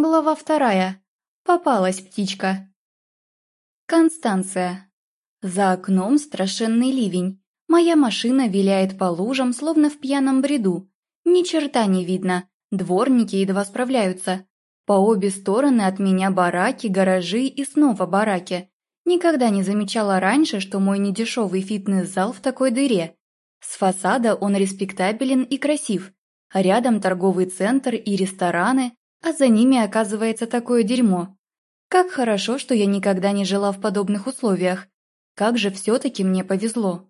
Глава вторая. Попалась птичка. Констанция. За окном страшенный ливень. Моя машина виляет по лужам, словно в пьяном бреду. Ни черта не видно, дворники едва справляются. По обе стороны от меня бараки, гаражи и снова бараки. Никогда не замечала раньше, что мой недешевый фитнес-зал в такой дыре. С фасада он респектабелен и красив. Рядом торговый центр и рестораны, а за ними оказывается такое дерьмо. Как хорошо, что я никогда не жила в подобных условиях. Как же все-таки мне повезло.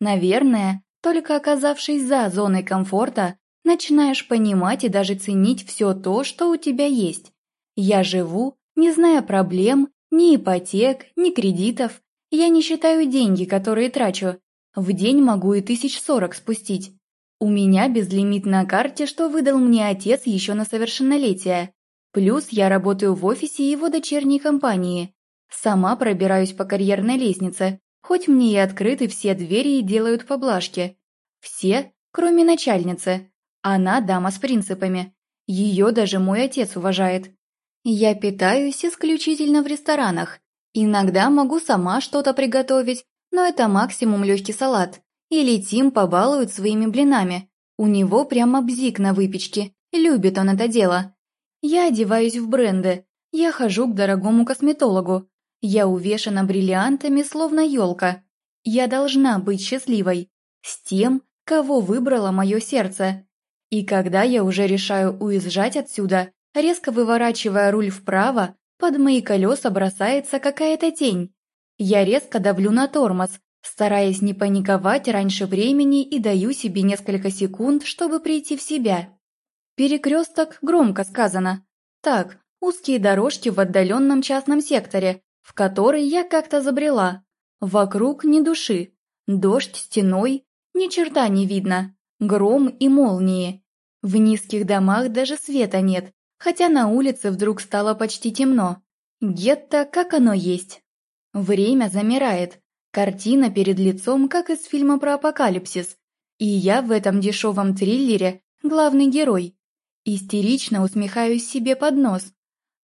Наверное, только оказавшись за зоной комфорта, начинаешь понимать и даже ценить все то, что у тебя есть. Я живу, не зная проблем, ни ипотек, ни кредитов. Я не считаю деньги, которые трачу. В день могу и тысяч сорок спустить. У меня безлимит на карте, что выдал мне отец еще на совершеннолетие. Плюс я работаю в офисе его дочерней компании. Сама пробираюсь по карьерной лестнице, хоть мне и открыты все двери и делают поблажки. Все, кроме начальницы. Она дама с принципами. Ее даже мой отец уважает. Я питаюсь исключительно в ресторанах. Иногда могу сама что-то приготовить, но это максимум легкий салат. Или Тим побалует своими блинами. У него прямо бзик на выпечке. Любит он это дело. Я одеваюсь в бренды. Я хожу к дорогому косметологу. Я увешана бриллиантами, словно елка. Я должна быть счастливой. С тем, кого выбрало мое сердце. И когда я уже решаю уезжать отсюда, резко выворачивая руль вправо, под мои колеса бросается какая-то тень. Я резко давлю на тормоз, стараясь не паниковать раньше времени и даю себе несколько секунд, чтобы прийти в себя. Перекресток громко сказано. Так, узкие дорожки в отдаленном частном секторе, в который я как-то забрела. Вокруг ни души. Дождь стеной, ни черта не видно. Гром и молнии. В низких домах даже света нет, хотя на улице вдруг стало почти темно. Гетто, как оно есть. Время замирает, Картина перед лицом, как из фильма про апокалипсис. И я в этом дешевом триллере главный герой. Истерично усмехаюсь себе под нос.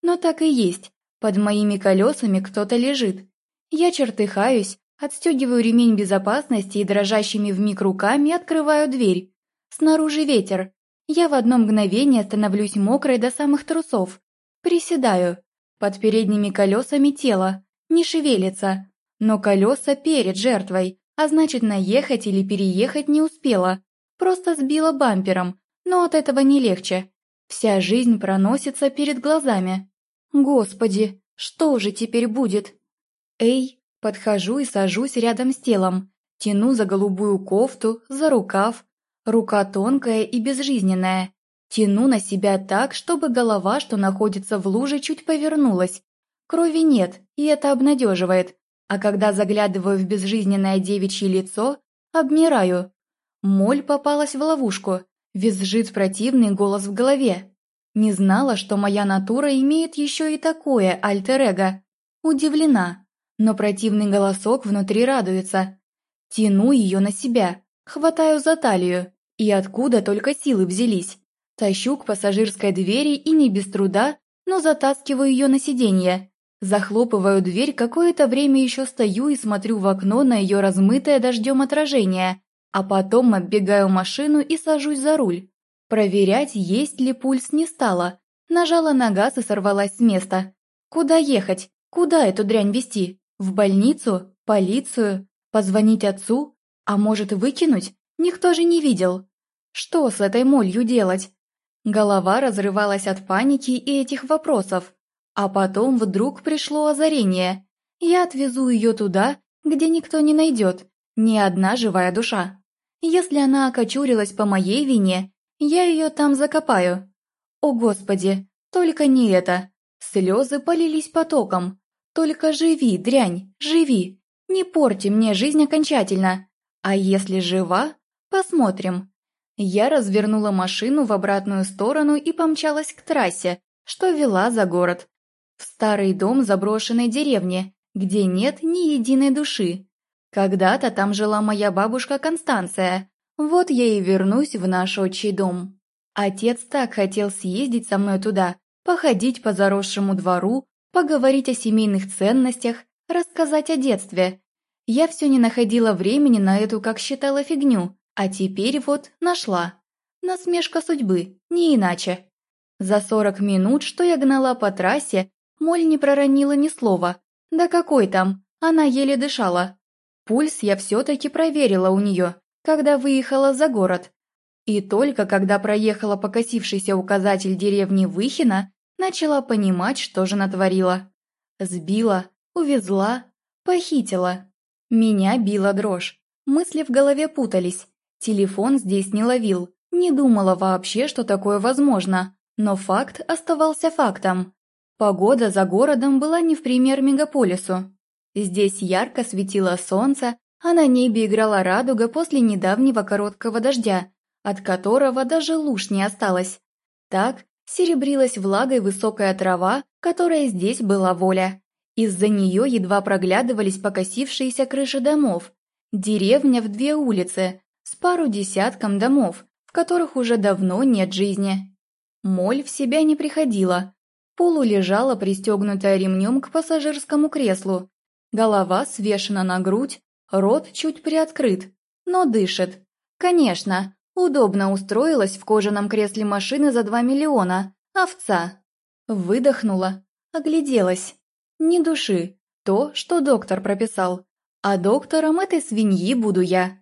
Но так и есть. Под моими колесами кто-то лежит. Я чертыхаюсь, отстегиваю ремень безопасности и дрожащими вмиг руками открываю дверь. Снаружи ветер. Я в одно мгновение становлюсь мокрой до самых трусов. Приседаю. Под передними колесами тело. Не шевелится но колеса перед жертвой, а значит наехать или переехать не успела. Просто сбила бампером, но от этого не легче. Вся жизнь проносится перед глазами. Господи, что же теперь будет? Эй, подхожу и сажусь рядом с телом. Тяну за голубую кофту, за рукав. Рука тонкая и безжизненная. Тяну на себя так, чтобы голова, что находится в луже, чуть повернулась. Крови нет, и это обнадеживает а когда заглядываю в безжизненное девичье лицо, обмираю. Моль попалась в ловушку, визжит противный голос в голове. Не знала, что моя натура имеет еще и такое альтер-эго. Удивлена, но противный голосок внутри радуется. Тяну ее на себя, хватаю за талию, и откуда только силы взялись. Тащу к пассажирской двери и не без труда, но затаскиваю ее на сиденье. Захлопываю дверь, какое-то время еще стою и смотрю в окно на ее размытое дождем отражение, а потом оббегаю машину и сажусь за руль. Проверять, есть ли пульс, не стала. Нажала на газ и сорвалась с места. Куда ехать? Куда эту дрянь везти? В больницу? Полицию? Позвонить отцу? А может выкинуть? Никто же не видел. Что с этой молью делать? Голова разрывалась от паники и этих вопросов. А потом вдруг пришло озарение. Я отвезу ее туда, где никто не найдет, ни одна живая душа. Если она окочурилась по моей вине, я ее там закопаю. О господи, только не это. Слезы полились потоком. Только живи, дрянь, живи. Не порти мне жизнь окончательно. А если жива, посмотрим. Я развернула машину в обратную сторону и помчалась к трассе, что вела за город в старый дом заброшенной деревни, где нет ни единой души. Когда-то там жила моя бабушка Констанция, вот я и вернусь в наш отчий дом. Отец так хотел съездить со мной туда, походить по заросшему двору, поговорить о семейных ценностях, рассказать о детстве. Я все не находила времени на эту, как считала, фигню, а теперь вот нашла. Насмешка судьбы, не иначе. За сорок минут, что я гнала по трассе, Моль не проронила ни слова. Да какой там, она еле дышала. Пульс я все-таки проверила у нее, когда выехала за город. И только когда проехала покосившийся указатель деревни Выхина, начала понимать, что же натворила. Сбила, увезла, похитила. Меня била дрожь. Мысли в голове путались. Телефон здесь не ловил. Не думала вообще, что такое возможно. Но факт оставался фактом. Погода за городом была не в пример мегаполису. Здесь ярко светило солнце, а на небе играла радуга после недавнего короткого дождя, от которого даже луж не осталось. Так серебрилась влагой высокая трава, которая здесь была воля. Из-за нее едва проглядывались покосившиеся крыши домов. Деревня в две улицы, с пару десятком домов, в которых уже давно нет жизни. Моль в себя не приходила. Полу лежала пристегнутая ремнем к пассажирскому креслу. Голова свешена на грудь, рот чуть приоткрыт, но дышит. Конечно, удобно устроилась в кожаном кресле машины за два миллиона. Овца. Выдохнула, огляделась. Ни души. То, что доктор прописал. А доктором этой свиньи буду я.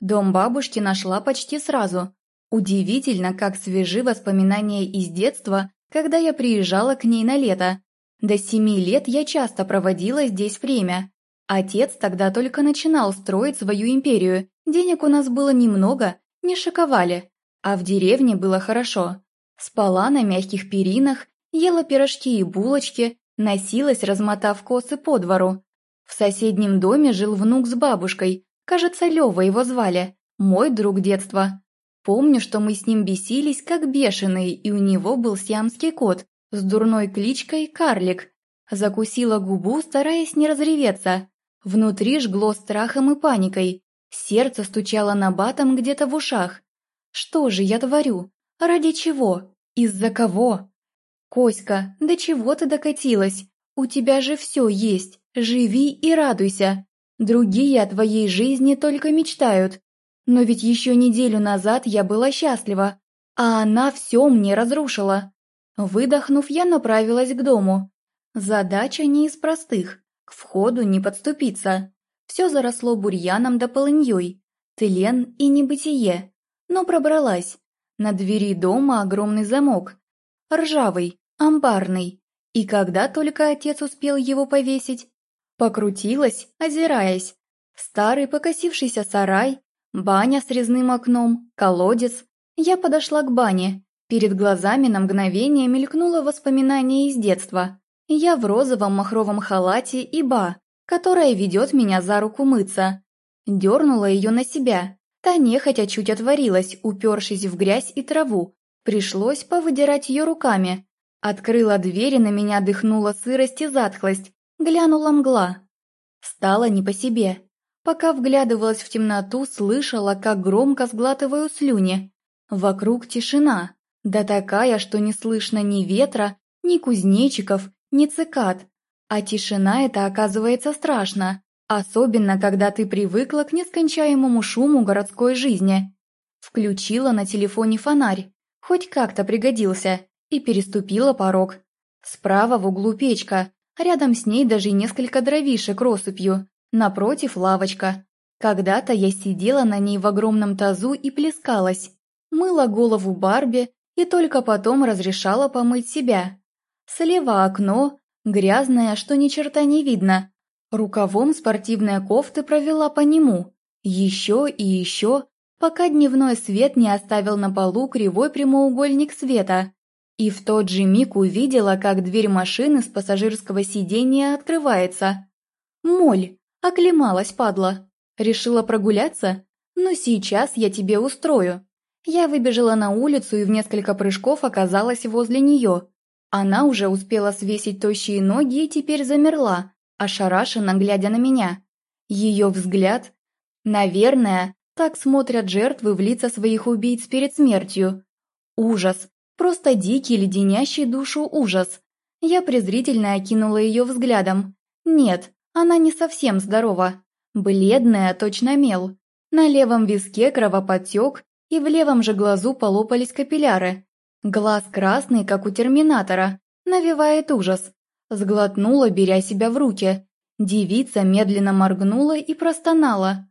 Дом бабушки нашла почти сразу. Удивительно, как свежи воспоминания из детства, когда я приезжала к ней на лето. До семи лет я часто проводила здесь время. Отец тогда только начинал строить свою империю, денег у нас было немного, не шиковали, а в деревне было хорошо. Спала на мягких перинах, ела пирожки и булочки, носилась, размотав косы по двору. В соседнем доме жил внук с бабушкой, кажется, Лёва его звали, мой друг детства. Помню, что мы с ним бесились, как бешеные, и у него был сиамский кот с дурной кличкой Карлик. Закусила губу, стараясь не разреветься. Внутри жгло страхом и паникой. Сердце стучало на батом где-то в ушах. Что же я творю? Ради чего? Из-за кого? Коська, до чего ты докатилась? У тебя же все есть. Живи и радуйся. Другие о твоей жизни только мечтают. Но ведь еще неделю назад я была счастлива, а она все мне разрушила. Выдохнув, я направилась к дому. Задача не из простых, к входу не подступиться. Все заросло бурьяном да полыньей, тлен и небытие. Но пробралась. На двери дома огромный замок. Ржавый, амбарный. И когда только отец успел его повесить? Покрутилась, озираясь. Старый покосившийся сарай, Баня с резным окном, колодец. Я подошла к бане. Перед глазами на мгновение мелькнуло воспоминание из детства. Я в розовом махровом халате и ба, которая ведет меня за руку мыться. Дернула ее на себя. Та нехотя чуть отворилась, упершись в грязь и траву. Пришлось повыдирать ее руками. Открыла дверь и на меня дыхнула сырость и затхлость. Глянула мгла. Стало не по себе. Пока вглядывалась в темноту, слышала, как громко сглатываю слюни. Вокруг тишина, да такая, что не слышно ни ветра, ни кузнечиков, ни цикад. А тишина это оказывается страшно, особенно когда ты привыкла к нескончаемому шуму городской жизни. Включила на телефоне фонарь, хоть как-то пригодился, и переступила порог. Справа в углу печка, рядом с ней даже несколько дровишек россыпью, Напротив лавочка. Когда-то я сидела на ней в огромном тазу и плескалась. Мыла голову Барби и только потом разрешала помыть себя. Слева окно, грязное, что ни черта не видно. Рукавом спортивная кофты провела по нему. Еще и еще, пока дневной свет не оставил на полу кривой прямоугольник света. И в тот же миг увидела, как дверь машины с пассажирского сиденья открывается. «Моль!» Оклемалась, падла. Решила прогуляться? Ну сейчас я тебе устрою. Я выбежала на улицу и в несколько прыжков оказалась возле нее. Она уже успела свесить тощие ноги и теперь замерла, ошарашенно глядя на меня. Ее взгляд... Наверное, так смотрят жертвы в лица своих убийц перед смертью. Ужас. Просто дикий, леденящий душу ужас. Я презрительно окинула ее взглядом. Нет, она не совсем здорова. Бледная, точно мел. На левом виске кровоподтек, и в левом же глазу полопались капилляры. Глаз красный, как у терминатора, навевает ужас. Сглотнула, беря себя в руки. Девица медленно моргнула и простонала.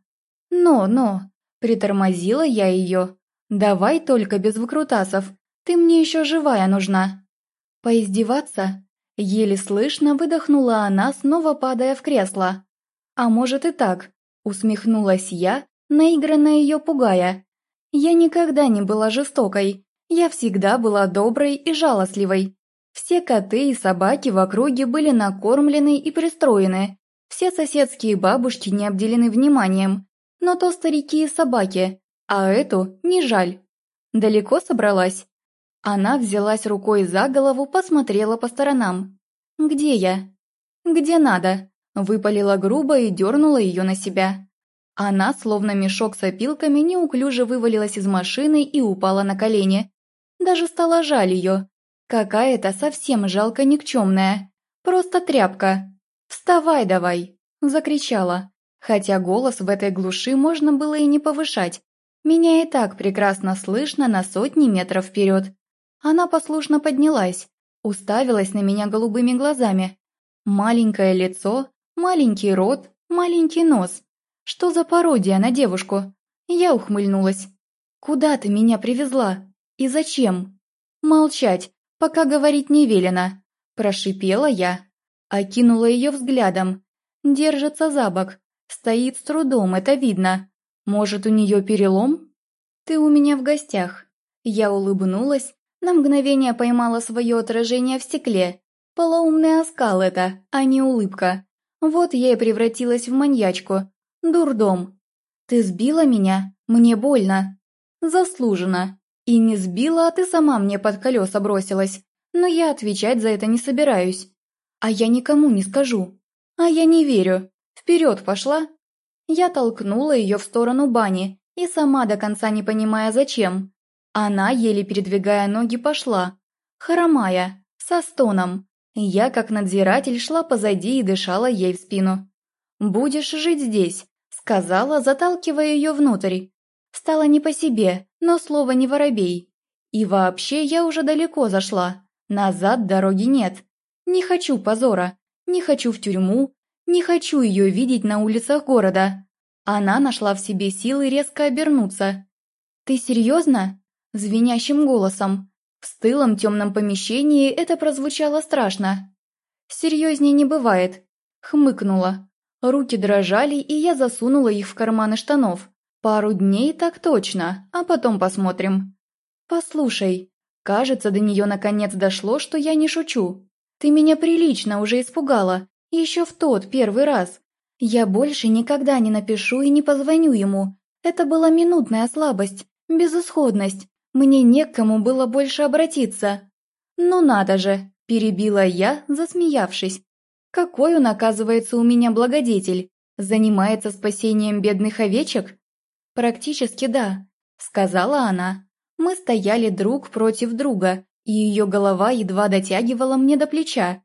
«Но-но!» – притормозила я ее. «Давай только без выкрутасов, ты мне еще живая нужна». «Поиздеваться?» – еле слышно выдохнула она, снова падая в кресло. «А может и так», – усмехнулась я, наигранно ее пугая. «Я никогда не была жестокой, я всегда была доброй и жалостливой. Все коты и собаки в округе были накормлены и пристроены, все соседские бабушки не обделены вниманием, но то старики и собаки, а эту не жаль. Далеко собралась? Она взялась рукой за голову, посмотрела по сторонам. «Где я?» «Где надо?» Выпалила грубо и дернула ее на себя. Она, словно мешок с опилками, неуклюже вывалилась из машины и упала на колени. Даже стало жаль ее. Какая-то совсем жалко никчемная. Просто тряпка. «Вставай давай!» – закричала. Хотя голос в этой глуши можно было и не повышать. Меня и так прекрасно слышно на сотни метров вперед. Она послушно поднялась, уставилась на меня голубыми глазами. Маленькое лицо, маленький рот, маленький нос. Что за пародия на девушку? Я ухмыльнулась. «Куда ты меня привезла? И зачем?» «Молчать, пока говорить не велено», – прошипела я. Окинула ее взглядом. Держится за бок, стоит с трудом, это видно. Может, у нее перелом? «Ты у меня в гостях». Я улыбнулась, на мгновение поймала свое отражение в стекле. Полоумный оскал это, а не улыбка. Вот я и превратилась в маньячку. Дурдом. Ты сбила меня? Мне больно. Заслуженно. И не сбила, а ты сама мне под колеса бросилась. Но я отвечать за это не собираюсь. А я никому не скажу. А я не верю. Вперед пошла. Я толкнула ее в сторону бани и сама до конца не понимая зачем. Она, еле передвигая ноги, пошла, хромая, со стоном. Я, как надзиратель, шла позади и дышала ей в спину. «Будешь жить здесь», — сказала, заталкивая ее внутрь. Стало не по себе, но слово не воробей. И вообще я уже далеко зашла. Назад дороги нет. Не хочу позора, не хочу в тюрьму, не хочу ее видеть на улицах города. Она нашла в себе силы резко обернуться. «Ты серьезно?» Звенящим голосом. В стылом темном помещении это прозвучало страшно. «Серьезнее не бывает», — хмыкнула. Руки дрожали, и я засунула их в карманы штанов. Пару дней так точно, а потом посмотрим. «Послушай, кажется, до нее наконец дошло, что я не шучу. Ты меня прилично уже испугала, еще в тот первый раз. Я больше никогда не напишу и не позвоню ему. Это была минутная слабость, безысходность, мне не к кому было больше обратиться. «Ну надо же!» – перебила я, засмеявшись. «Какой он, оказывается, у меня благодетель? Занимается спасением бедных овечек?» «Практически да», – сказала она. Мы стояли друг против друга, и ее голова едва дотягивала мне до плеча.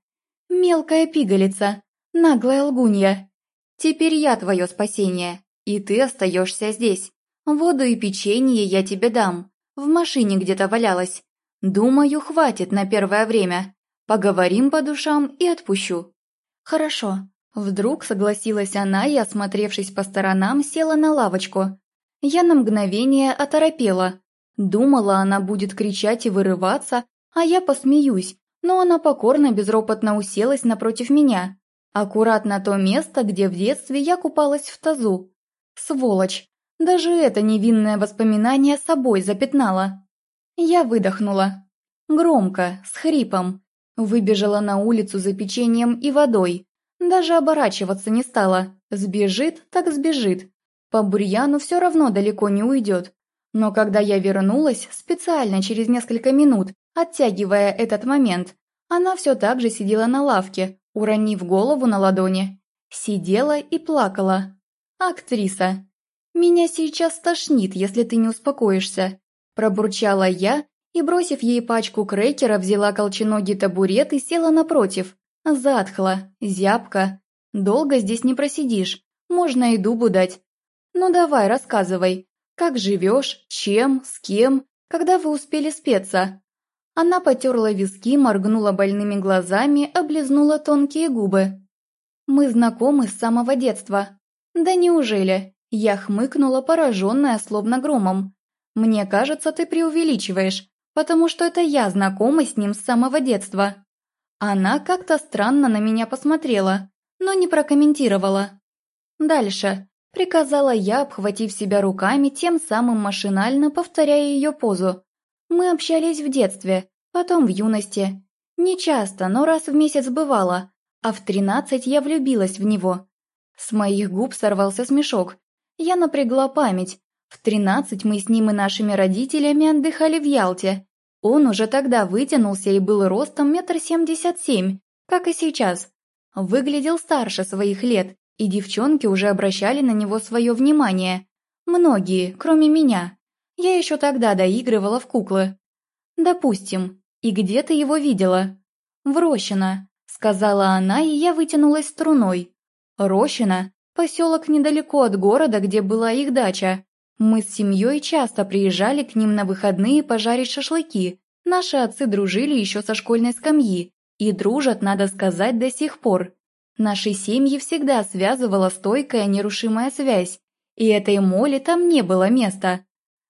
«Мелкая пигалица, наглая лгунья. Теперь я твое спасение, и ты остаешься здесь. Воду и печенье я тебе дам, в машине где-то валялась. Думаю, хватит на первое время. Поговорим по душам и отпущу». «Хорошо». Вдруг согласилась она и, осмотревшись по сторонам, села на лавочку. Я на мгновение оторопела. Думала, она будет кричать и вырываться, а я посмеюсь, но она покорно безропотно уселась напротив меня. Аккуратно то место, где в детстве я купалась в тазу. Сволочь! Даже это невинное воспоминание собой запятнало. Я выдохнула. Громко, с хрипом. Выбежала на улицу за печеньем и водой. Даже оборачиваться не стала. Сбежит, так сбежит. По бурьяну все равно далеко не уйдет. Но когда я вернулась, специально через несколько минут, оттягивая этот момент, она все так же сидела на лавке, уронив голову на ладони. Сидела и плакала. Актриса. «Меня сейчас тошнит, если ты не успокоишься», – пробурчала я и, бросив ей пачку крекера, взяла колченогий табурет и села напротив. Затхло, зябко. Долго здесь не просидишь, можно и дубу дать. Ну давай, рассказывай, как живешь, чем, с кем, когда вы успели спеться?» Она потерла виски, моргнула больными глазами, облизнула тонкие губы. «Мы знакомы с самого детства». «Да неужели?» Я хмыкнула, пораженная, словно громом. «Мне кажется, ты преувеличиваешь, потому что это я знакома с ним с самого детства». Она как-то странно на меня посмотрела, но не прокомментировала. «Дальше», — приказала я, обхватив себя руками, тем самым машинально повторяя ее позу. Мы общались в детстве, потом в юности. Не часто, но раз в месяц бывало, а в тринадцать я влюбилась в него. С моих губ сорвался смешок. Я напрягла память. В тринадцать мы с ним и нашими родителями отдыхали в Ялте. Он уже тогда вытянулся и был ростом метр семьдесят семь, как и сейчас. Выглядел старше своих лет, и девчонки уже обращали на него свое внимание. Многие, кроме меня. Я еще тогда доигрывала в куклы. Допустим. И где ты его видела? В Рощино, сказала она, и я вытянулась струной. Рощино – поселок недалеко от города, где была их дача. Мы с семьей часто приезжали к ним на выходные пожарить шашлыки. Наши отцы дружили еще со школьной скамьи. И дружат, надо сказать, до сих пор. Наши семьи всегда связывала стойкая нерушимая связь. И этой моли там не было места.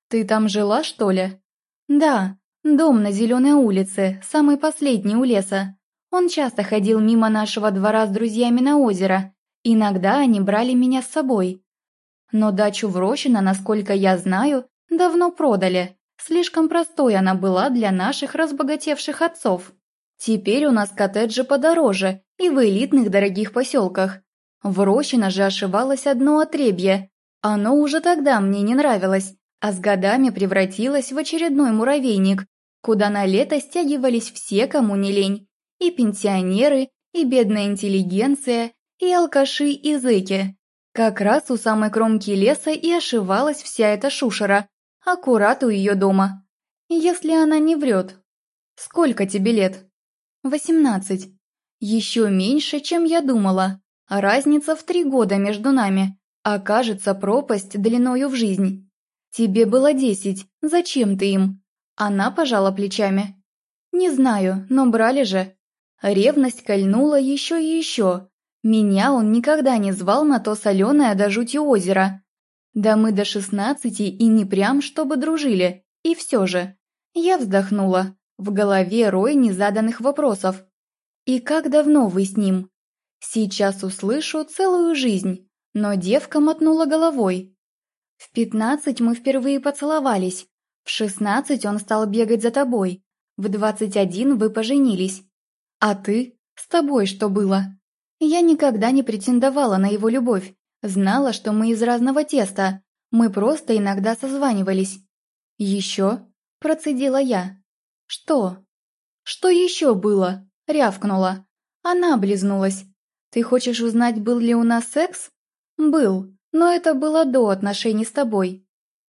«Ты там жила, что ли?» «Да, дом на Зеленой улице, самый последний у леса. Он часто ходил мимо нашего двора с друзьями на озеро. Иногда они брали меня с собой. Но дачу в Рощино, насколько я знаю, давно продали. Слишком простой она была для наших разбогатевших отцов. Теперь у нас коттеджи подороже и в элитных дорогих поселках. В Рощино же ошивалось одно отребье. Оно уже тогда мне не нравилось, а с годами превратилось в очередной муравейник, куда на лето стягивались все, кому не лень. И пенсионеры, и бедная интеллигенция, и алкаши, и зэки. Как раз у самой кромки леса и ошивалась вся эта шушера, аккурат у ее дома. Если она не врет. Сколько тебе лет? Восемнадцать. Еще меньше, чем я думала. Разница в три года между нами. Окажется пропасть длиною в жизнь. «Тебе было десять, зачем ты им?» Она пожала плечами. «Не знаю, но брали же». Ревность кольнула еще и еще. Меня он никогда не звал на то соленое до жути озеро. Да мы до шестнадцати и не прям, чтобы дружили. И все же. Я вздохнула. В голове рой незаданных вопросов. «И как давно вы с ним?» Сейчас услышу целую жизнь, но девка мотнула головой. В пятнадцать мы впервые поцеловались. В шестнадцать он стал бегать за тобой. В двадцать один вы поженились. А ты? С тобой что было? Я никогда не претендовала на его любовь. Знала, что мы из разного теста. Мы просто иногда созванивались. Еще? Процедила я. Что? Что еще было? Рявкнула. Она облизнулась. Ты хочешь узнать, был ли у нас секс? Был. Но это было до отношений с тобой.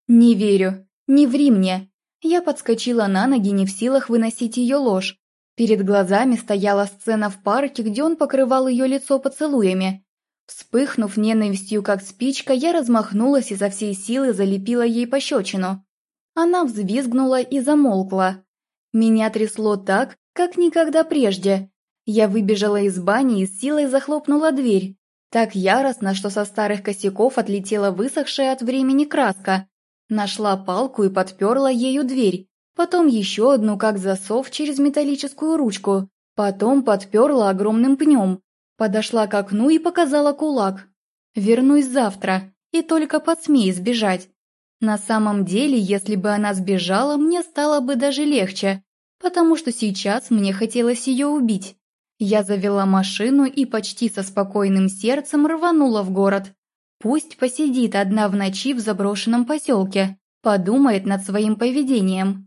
Не верю. Не ври мне. Я подскочила на ноги, не в силах выносить ее ложь. Перед глазами стояла сцена в парке, где он покрывал ее лицо поцелуями. Вспыхнув ненавистью, как спичка, я размахнулась и со всей силы залепила ей пощечину. Она взвизгнула и замолкла. Меня трясло так, как никогда прежде. Я выбежала из бани и с силой захлопнула дверь. Так яростно, что со старых косяков отлетела высохшая от времени краска. Нашла палку и подперла ею дверь. Потом еще одну, как засов, через металлическую ручку. Потом подперла огромным пнем. Подошла к окну и показала кулак. «Вернусь завтра, и только подсмей сбежать». На самом деле, если бы она сбежала, мне стало бы даже легче, потому что сейчас мне хотелось ее убить. Я завела машину и почти со спокойным сердцем рванула в город. Пусть посидит одна в ночи в заброшенном поселке, подумает над своим поведением.